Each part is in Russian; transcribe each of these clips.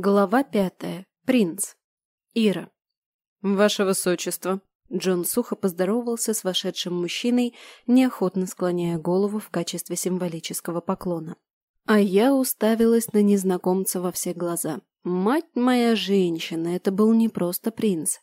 Глава пятая. Принц. Ира. «Ваше Высочество!» Джон сухо поздоровался с вошедшим мужчиной, неохотно склоняя голову в качестве символического поклона. А я уставилась на незнакомца во все глаза. Мать моя женщина, это был не просто принц.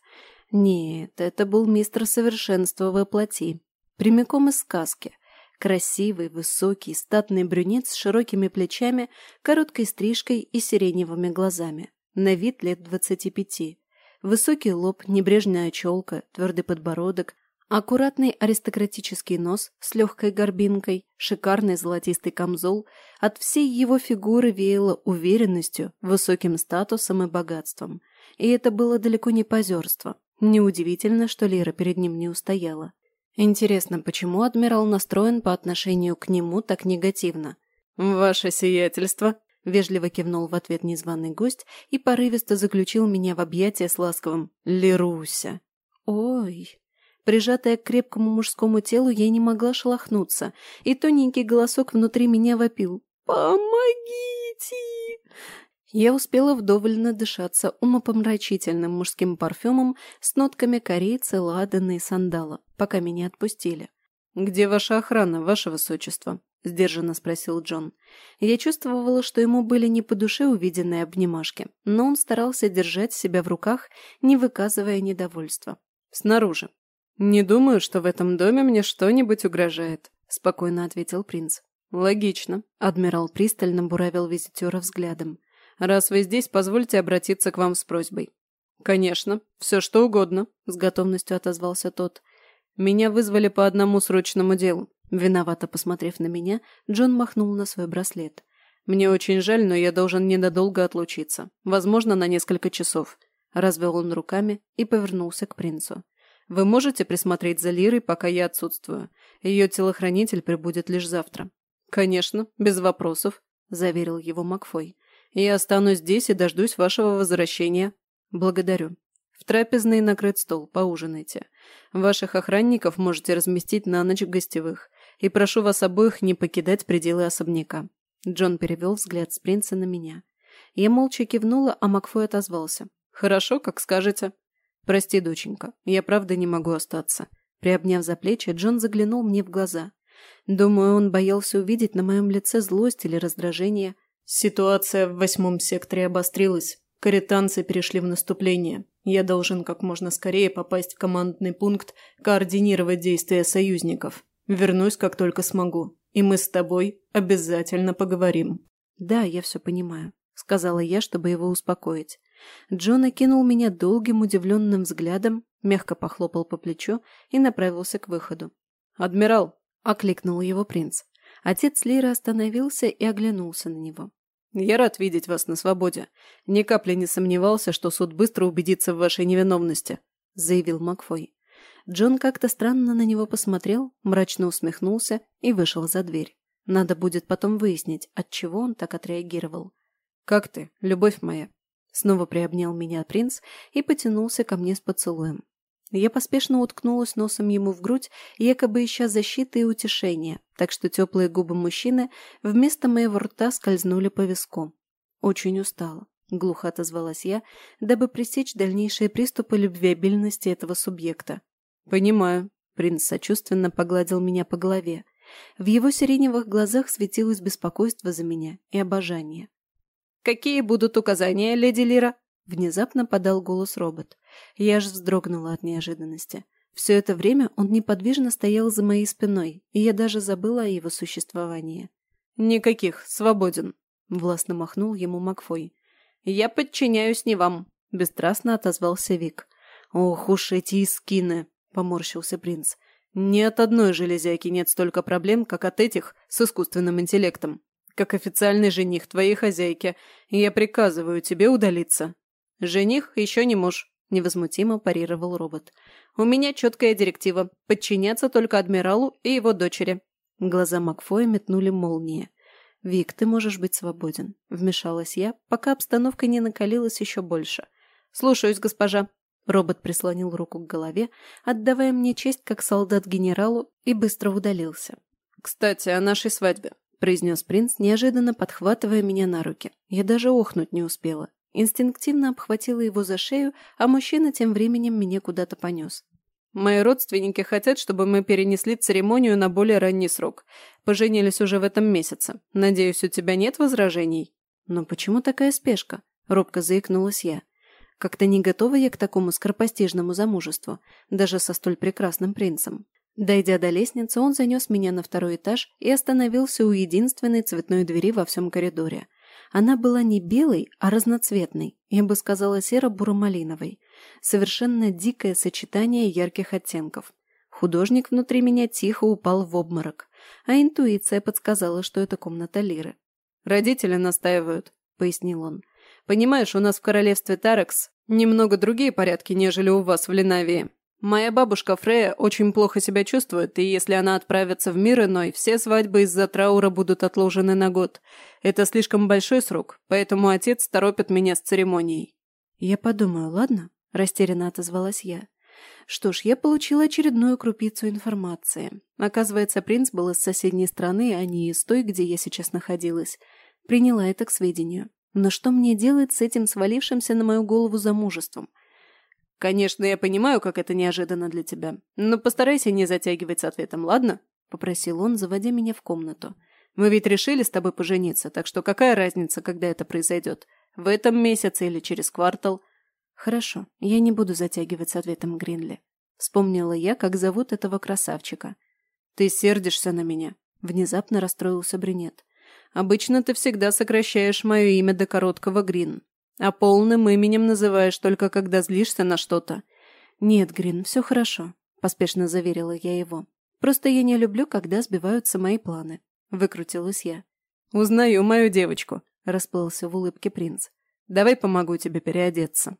Нет, это был мистер совершенства во плоти. Прямиком из сказки – Красивый, высокий, статный брюнет с широкими плечами, короткой стрижкой и сиреневыми глазами. На вид лет двадцати пяти. Высокий лоб, небрежная челка, твердый подбородок, аккуратный аристократический нос с легкой горбинкой, шикарный золотистый камзол. От всей его фигуры веяло уверенностью, высоким статусом и богатством. И это было далеко не позерство. Неудивительно, что Лера перед ним не устояла. Интересно, почему адмирал настроен по отношению к нему так негативно? «Ваше сиятельство!» – вежливо кивнул в ответ незваный гость и порывисто заключил меня в объятия с ласковым «Леруся». «Ой!» Прижатая к крепкому мужскому телу, я не могла шелохнуться, и тоненький голосок внутри меня вопил «Помогите!» Я успела вдоволь надышаться умопомрачительным мужским парфюмом с нотками корицы, ладана и сандала, пока меня отпустили. «Где ваша охрана, ваше высочество?» – сдержанно спросил Джон. Я чувствовала, что ему были не по душе увиденные обнимашки, но он старался держать себя в руках, не выказывая недовольства. «Снаружи. Не думаю, что в этом доме мне что-нибудь угрожает», – спокойно ответил принц. «Логично», – адмирал пристально буравил визитера взглядом. Раз вы здесь, позвольте обратиться к вам с просьбой». «Конечно, все что угодно», – с готовностью отозвался тот. «Меня вызвали по одному срочному делу». Виновато посмотрев на меня, Джон махнул на свой браслет. «Мне очень жаль, но я должен ненадолго отлучиться. Возможно, на несколько часов». Развел он руками и повернулся к принцу. «Вы можете присмотреть за Лирой, пока я отсутствую? Ее телохранитель прибудет лишь завтра». «Конечно, без вопросов», – заверил его Макфой. Я останусь здесь и дождусь вашего возвращения. Благодарю. В трапезной накрыт стол, поужинайте. Ваших охранников можете разместить на ночь в гостевых. И прошу вас обоих не покидать пределы особняка. Джон перевел взгляд с принца на меня. Я молча кивнула, а Макфой отозвался. «Хорошо, как скажете». «Прости, доченька, я правда не могу остаться». Приобняв за плечи, Джон заглянул мне в глаза. Думаю, он боялся увидеть на моем лице злость или раздражение, Ситуация в восьмом секторе обострилась. Каританцы перешли в наступление. Я должен как можно скорее попасть в командный пункт, координировать действия союзников. Вернусь, как только смогу. И мы с тобой обязательно поговорим. Да, я все понимаю, сказала я, чтобы его успокоить. Джон окинул меня долгим удивленным взглядом, мягко похлопал по плечу и направился к выходу. «Адмирал!» – окликнул его принц. Отец Лиры остановился и оглянулся на него. «Я рад видеть вас на свободе. Ни капли не сомневался, что суд быстро убедится в вашей невиновности», – заявил Макфой. Джон как-то странно на него посмотрел, мрачно усмехнулся и вышел за дверь. Надо будет потом выяснить, от чего он так отреагировал. «Как ты, любовь моя?» Снова приобнял меня принц и потянулся ко мне с поцелуем. Я поспешно уткнулась носом ему в грудь, якобы ища защиты и утешения, так что теплые губы мужчины вместо моего рта скользнули по виску. Очень устала, глухо отозвалась я, дабы пресечь дальнейшие приступы любвеобильности этого субъекта. «Понимаю», — принц сочувственно погладил меня по голове. В его сиреневых глазах светилось беспокойство за меня и обожание. «Какие будут указания, леди Лира?» Внезапно подал голос робот. Я аж вздрогнула от неожиданности. Все это время он неподвижно стоял за моей спиной, и я даже забыла о его существовании. «Никаких, свободен», — властно махнул ему Макфой. «Я подчиняюсь не вам», — бесстрастно отозвался Вик. «Ох уж эти искины», — поморщился принц. «Ни от одной железяки нет столько проблем, как от этих с искусственным интеллектом. Как официальный жених твоей хозяйки, я приказываю тебе удалиться». «Жених еще не муж», – невозмутимо парировал робот. «У меня четкая директива – подчиняться только адмиралу и его дочери». Глаза Макфоя метнули молнии. «Вик, ты можешь быть свободен», – вмешалась я, пока обстановка не накалилась еще больше. «Слушаюсь, госпожа». Робот прислонил руку к голове, отдавая мне честь как солдат генералу, и быстро удалился. «Кстати, о нашей свадьбе», – произнес принц, неожиданно подхватывая меня на руки. Я даже охнуть не успела. Инстинктивно обхватила его за шею, а мужчина тем временем меня куда-то понес. Мои родственники хотят, чтобы мы перенесли церемонию на более ранний срок. Поженились уже в этом месяце. Надеюсь, у тебя нет возражений?» «Но почему такая спешка?» – робко заикнулась я. Как-то не готова я к такому скоропостижному замужеству, даже со столь прекрасным принцем. Дойдя до лестницы, он занес меня на второй этаж и остановился у единственной цветной двери во всем коридоре. Она была не белой, а разноцветной, я бы сказала серо-буро-малиновой. Совершенно дикое сочетание ярких оттенков. Художник внутри меня тихо упал в обморок, а интуиция подсказала, что это комната Лиры. «Родители настаивают», — пояснил он. «Понимаешь, у нас в королевстве Тарекс немного другие порядки, нежели у вас в Ленавии. Моя бабушка Фрея очень плохо себя чувствует, и если она отправится в мир иной, все свадьбы из-за траура будут отложены на год. Это слишком большой срок, поэтому отец торопит меня с церемонией». «Я подумаю, ладно?» – растерянно отозвалась я. Что ж, я получила очередную крупицу информации. Оказывается, принц был из соседней страны, а не из той, где я сейчас находилась. Приняла это к сведению. Но что мне делать с этим свалившимся на мою голову замужеством – «Конечно, я понимаю, как это неожиданно для тебя, но постарайся не затягивать с ответом, ладно?» – попросил он, заводя меня в комнату. «Мы ведь решили с тобой пожениться, так что какая разница, когда это произойдет? В этом месяце или через квартал?» «Хорошо, я не буду затягивать с ответом Гринли». Вспомнила я, как зовут этого красавчика. «Ты сердишься на меня?» – внезапно расстроился брюнет. «Обычно ты всегда сокращаешь мое имя до короткого Грин. А полным именем называешь только когда злишься на что-то. Нет, Грин, все хорошо, поспешно заверила я его. Просто я не люблю, когда сбиваются мои планы. Выкрутилась я. Узнаю мою девочку, расплылся в улыбке принц. Давай помогу тебе переодеться.